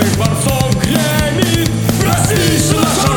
Славных борцов гремит Прости, наша